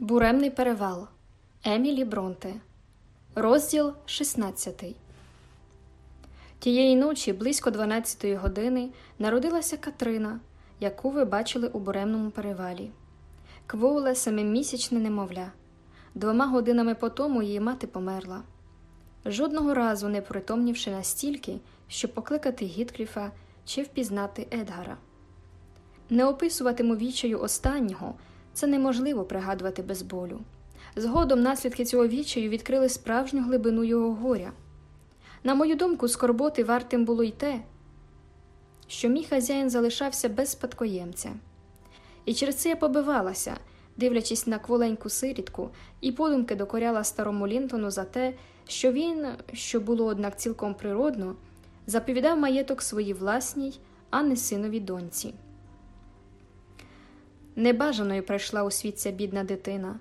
Буремний перевал Емілі Бронте. Розділ 16 Тієї ночі, близько 12-ї години, народилася Катрина, яку ви бачили у буремному перевалі. Кволе семимісячне немовля. Двома годинами по тому її мати померла. Жодного разу не притомнівши настільки, щоб покликати Гіткліфа чи впізнати Едгара. Не описуватиму вічаю останнього. Це неможливо пригадувати без болю. Згодом наслідки цього відчаю відкрили справжню глибину його горя. На мою думку, скорботи вартим було й те, що мій хазяїн залишався без спадкоємця. І через це я побивалася, дивлячись на кволеньку сирітку, і подумки докоряла старому Лінтону за те, що він, що було, однак, цілком природно, заповідав маєток своїй власній, а не синові доньці. Небажаною прийшла у світ ця бідна дитина.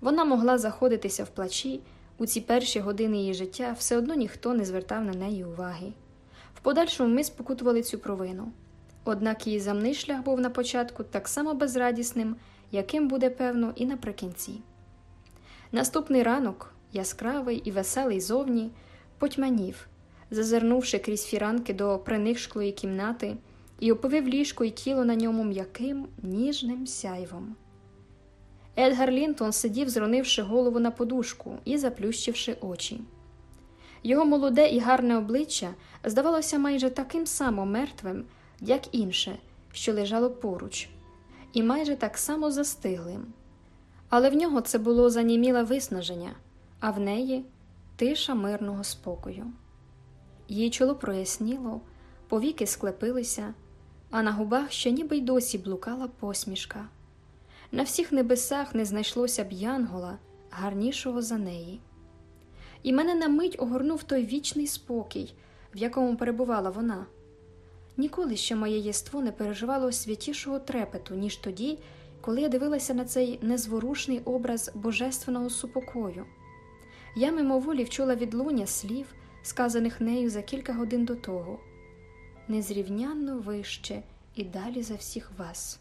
Вона могла заходитися в плачі, у ці перші години її життя все одно ніхто не звертав на неї уваги. В подальшому ми спокутували цю провину. Однак її замний шлях був на початку так само безрадісним, яким буде, певно, і наприкінці. Наступний ранок, яскравий і веселий зовні, потьманів, зазирнувши крізь фіранки до принишклої кімнати і оповив ліжко і тіло на ньому м'яким, ніжним сяйвом. Едгар Лінтон сидів, зронивши голову на подушку і заплющивши очі. Його молоде і гарне обличчя здавалося майже таким само мертвим, як інше, що лежало поруч, і майже так само застиглим. Але в нього це було заніміле виснаження, а в неї тиша мирного спокою. Її чоло проясніло, повіки склепилися а на губах ще ніби й досі блукала посмішка. На всіх небесах не знайшлося б янгола, гарнішого за неї. І мене на мить огорнув той вічний спокій, в якому перебувала вона. Ніколи ще моє єство не переживало святішого трепету, ніж тоді, коли я дивилася на цей незворушний образ божественного супокою. Я мимоволі вчула відлуння слів, сказаних нею за кілька годин до того незрівнянно вище і далі за всіх вас.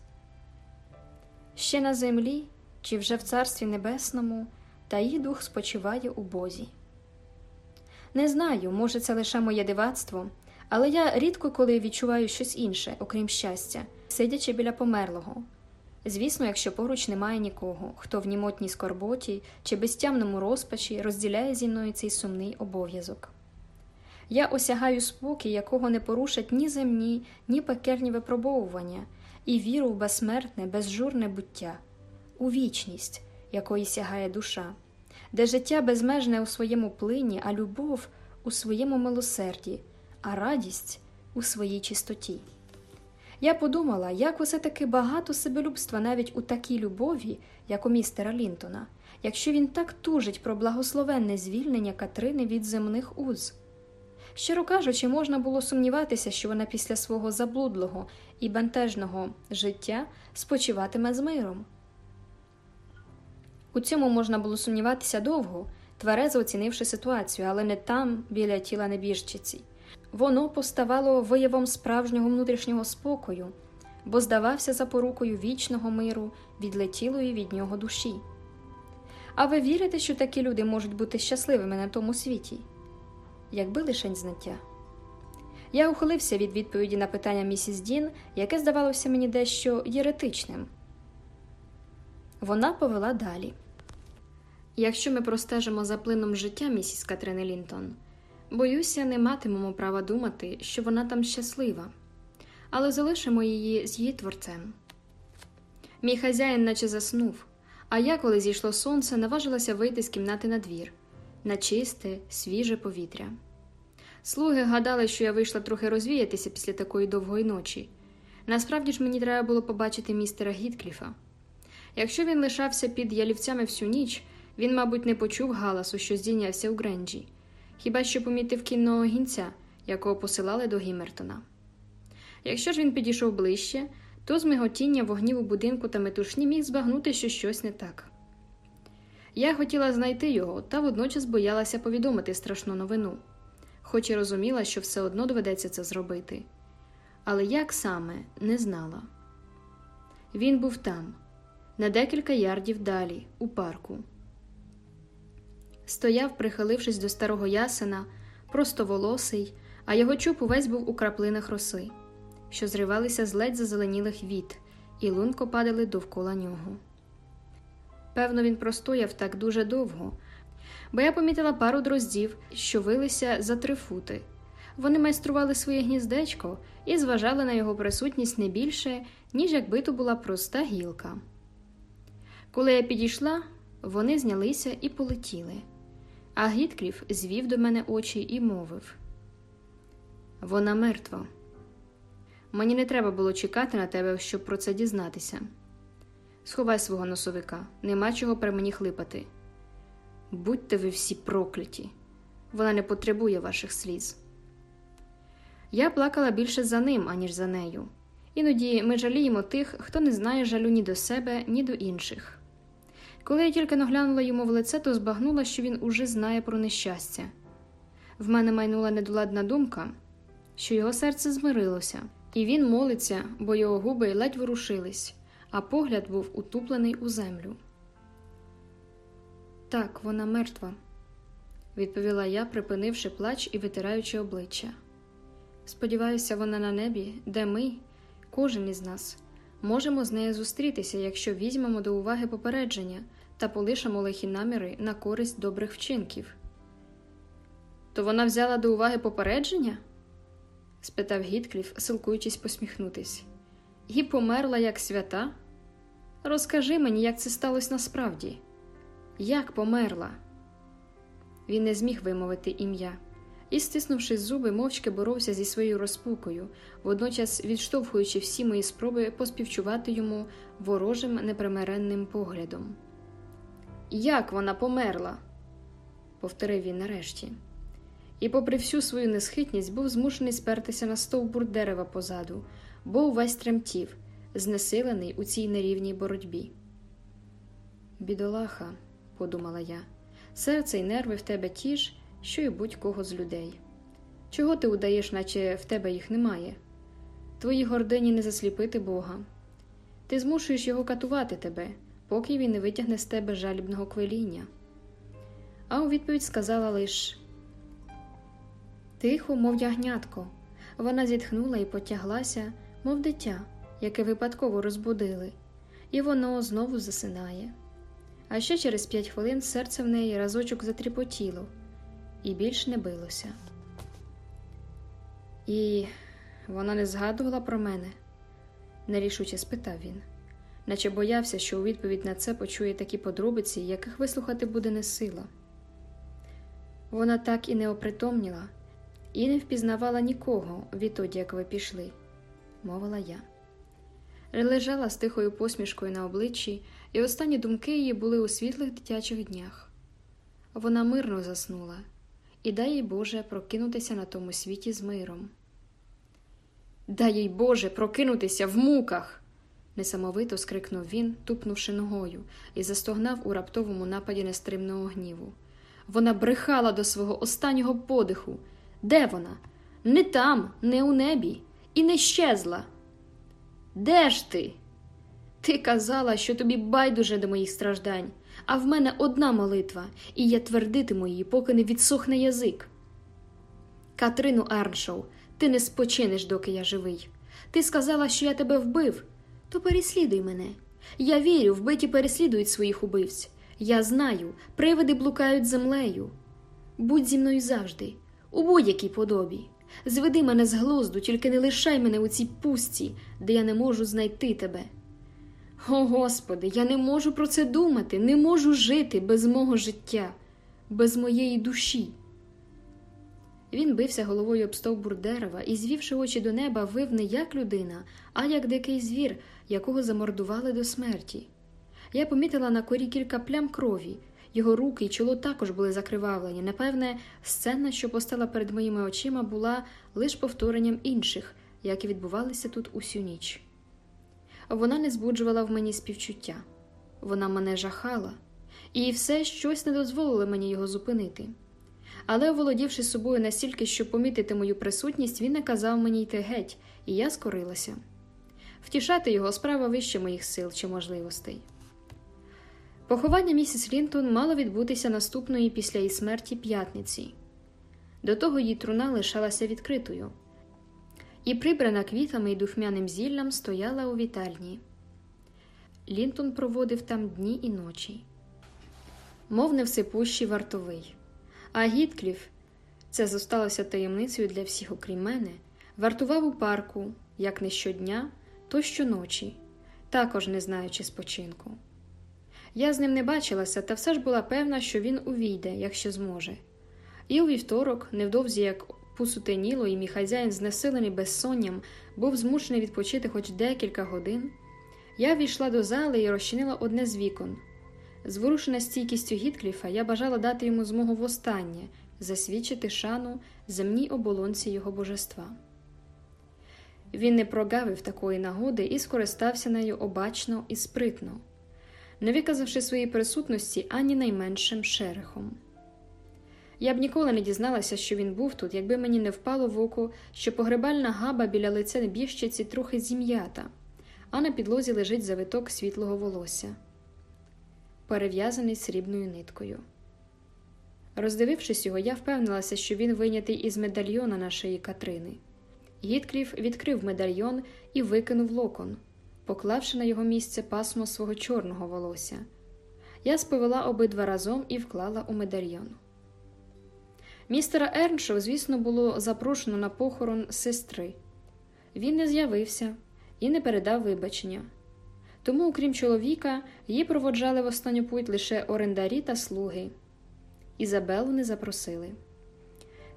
Ще на землі, чи вже в Царстві Небесному, та її дух спочиває у Бозі. Не знаю, може, це лише моє дивацтво, але я рідко коли відчуваю щось інше, окрім щастя, сидячи біля померлого. Звісно, якщо поруч немає нікого, хто в німотній скорботі чи безтямному розпачі розділяє зі мною цей сумний обов'язок. Я осягаю спокій, якого не порушать ні земні, ні пекельні випробовування, і віру в безсмертне, безжурне буття, у вічність, якої сягає душа, де життя безмежне у своєму плині, а любов у своєму милосерді, а радість у своїй чистоті. Я подумала, як усе таки багато себелюбства навіть у такій любові, як у містера Лінтона, якщо він так тужить про благословенне звільнення Катрини від земних уз. Щиро кажучи, можна було сумніватися, що вона після свого заблудлого і бентежного життя спочиватиме з миром. У цьому можна було сумніватися довго, тверезо оцінивши ситуацію, але не там, біля тіла небіжчиці. Воно поставало виявом справжнього внутрішнього спокою, бо здавався запорукою вічного миру, відлетілої від нього душі. А ви вірите, що такі люди можуть бути щасливими на тому світі? Якби лишень знаття. Я ухилився від відповіді на питання місіс Дін, яке здавалося мені дещо єретичним. Вона повела далі. Якщо ми простежимо за плином життя місіс Катрини Лінтон, боюся, не матимемо права думати, що вона там щаслива, але залишимо її з її творцем. Мій хазяїн наче заснув, а я, коли зійшло сонце, наважилася вийти з кімнати на двір на чисте, свіже повітря. Слуги гадали, що я вийшла трохи розвіятися після такої довгої ночі. Насправді ж мені треба було побачити містера Гіткліфа. Якщо він лишався під ялівцями всю ніч, він, мабуть, не почув галасу, що здійнявся у Гренджі, хіба що помітив кінного гінця, якого посилали до Гімертона. Якщо ж він підійшов ближче, то з миготіння вогнів у будинку та метушні міг збагнути, що щось не так. Я хотіла знайти його та водночас боялася повідомити страшну новину, хоч і розуміла, що все одно доведеться це зробити. Але як саме не знала. Він був там, на декілька ярдів далі, у парку. Стояв, прихилившись до старого ясена, простоволосий, а його чуб увесь був у краплинах роси, що зривалися з ледь зазеленілих віт і лунко падали довкола нього. Певно, він простояв так дуже довго, бо я помітила пару дроздів, що вилися за три фути. Вони майстрували своє гніздечко і зважали на його присутність не більше, ніж якби то була проста гілка. Коли я підійшла, вони знялися і полетіли, а Гіткліф звів до мене очі і мовив Вона мертва. Мені не треба було чекати на тебе, щоб про це дізнатися. Сховай свого носовика, нема чого при мені хлипати. Будьте ви всі прокляті, вона не потребує ваших сліз. Я плакала більше за ним, аніж за нею. Іноді ми жаліємо тих, хто не знає жалю ні до себе, ні до інших. Коли я тільки наглянула йому в лице, то збагнула, що він уже знає про нещастя. В мене майнула недоладна думка, що його серце змирилося, і він молиться, бо його губи ледь ворушились, а погляд був утуплений у землю. Так, вона мертва, відповіла я, припинивши плач і витираючи обличчя. Сподіваюся, вона на небі, де ми, кожен із нас, можемо з нею зустрітися, якщо візьмемо до уваги попередження та полишимо лихі наміри на користь добрих вчинків. То вона взяла до уваги попередження? спитав Гіткліф, силкуючись посміхнутись, і померла як свята? Розкажи мені, як це сталося насправді. Як померла? Він не зміг вимовити ім'я і, стиснувши зуби, мовчки боровся зі своєю розпукою, водночас відштовхуючи всі мої спроби поспівчувати йому ворожим непримиренним поглядом. Як вона померла? повторив він нарешті. І, попри всю свою несхитність, був змушений спертися на стовбур дерева позаду, бо увесь тремтів, знесилений у цій нерівній боротьбі. Бідолаха, подумала я, серце й нерви в тебе ті ж, що й будь-кого з людей. Чого ти удаєш, наче в тебе їх немає? Твої гордині не засліпити Бога. Ти змушуєш його катувати тебе, поки він не витягне з тебе жалібного квеління. А у відповідь сказала лиш Тихо, мов ягнятко. Вона зітхнула і потяглася, мов дитя, яке випадково розбудили, і воно знову засинає. А ще через п'ять хвилин серце в неї разочок затріпотіло і більш не билося. І вона не згадувала про мене, нерішуче спитав він, наче боявся, що у відповідь на це почує такі подробиці, яких вислухати буде не сила. Вона так і не опритомніла, і не впізнавала нікого відтоді, як ви пішли, мовила я. Лежала з тихою посмішкою на обличчі, і останні думки її були у світлих дитячих днях. Вона мирно заснула і дай їй Боже прокинутися на тому світі з миром. Дай їй Боже прокинутися в муках. несамовито скрикнув він, тупнувши ногою, і застогнав у раптовому нападі нестримного гніву. Вона брехала до свого останнього подиху. Де вона? Не там, не у небі, і не щезла. Де ж ти? Ти казала, що тобі байдуже до моїх страждань, а в мене одна молитва, і я твердитиму її, поки не відсохне язик. Катрину Ерншоу, ти не спочинеш, доки я живий. Ти сказала, що я тебе вбив, то переслідуй мене. Я вірю, вбиті переслідують своїх убивць. Я знаю, привиди блукають землею. Будь зі мною завжди, у будь-якій подобі. Зведи мене з глузду, тільки не лишай мене у цій пустці, де я не можу знайти тебе. О Господи, я не можу про це думати, не можу жити без мого життя, без моєї душі. Він бився головою об стовбур дерева і, звівши очі до неба, вив не як людина, а як дикий звір, якого замордували до смерті. Я помітила на корі кілька плям крові, його руки й чоло також були закривавлені. Напевне, сцена, що постала перед моїми очима, була лише повторенням інших, які відбувалися тут усю ніч. Вона не збуджувала в мені співчуття, вона мене жахала, і все щось не дозволило мені його зупинити. Але, оволодівши собою настільки, щоб помітити мою присутність, він наказав мені йти геть, і я скорилася. Втішати його справа вище моїх сил чи можливостей. Поховання місіс Лінтон мало відбутися наступної після її смерті п'ятниці. До того її труна лишалася відкритою, і прибрана квітами і духмяним зіллям стояла у вітальні. Лінтон проводив там дні і ночі, мов невсипущий вартовий. А Гіткліф, це зосталося таємницею для всіх, окрім мене, вартував у парку як не щодня, то щоночі, також не знаючи спочинку. Я з ним не бачилася, та все ж була певна, що він увійде, якщо зможе. І у вівторок, невдовзі як посутеніло, і мій хазяїн, знесилений безсонням, був змушений відпочити хоч декілька годин, я війшла до зали і розчинила одне з вікон. Зворушена стійкістю Гіткліфа, я бажала дати йому змогу востаннє засвідчити шану земній оболонці його божества. Він не прогавив такої нагоди і скористався нею обачно і спритно, не виказавши своїй присутності ані найменшим шерехом. Я б ніколи не дізналася, що він був тут, якби мені не впало в око, що погребальна габа біля лиця небіжчиці трохи зім'ята, а на підлозі лежить завиток світлого волосся, перев'язаний срібною ниткою. Роздивившись його, я впевнилася, що він вийнятий із медальйона на шиї Катрини. Гіткліф відкрив медальйон і викинув локон, поклавши на його місце пасмо свого чорного волосся. Я сповела обидва разом і вклала у медальйон. Містера Ерншоу, звісно, було запрошено на похорон сестри. Він не з'явився і не передав вибачення. Тому, окрім чоловіка, її проводжали в останню путь лише орендарі та слуги. Ізабелу не запросили.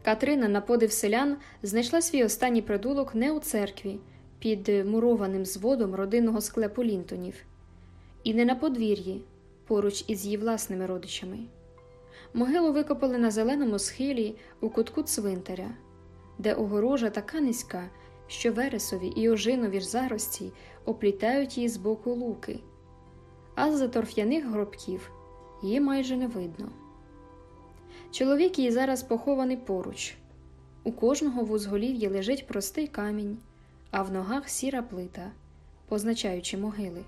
Катрина, на подив селян, знайшла свій останній придулок не у церкві, під мурованим зводом родинного склепу Лінтонів, і не на подвір'ї, поруч із її власними родичами. Могилу викопали на зеленому схилі у кутку цвинтаря, де огорожа така низька, що вересові і ожинові ж зарості оплітають її з боку луки, а з-за торф'яних гробків її майже не видно. Чоловік її зараз похований поруч. У кожного в узголів'ї лежить простий камінь, а в ногах сіра плита, позначаючи могили.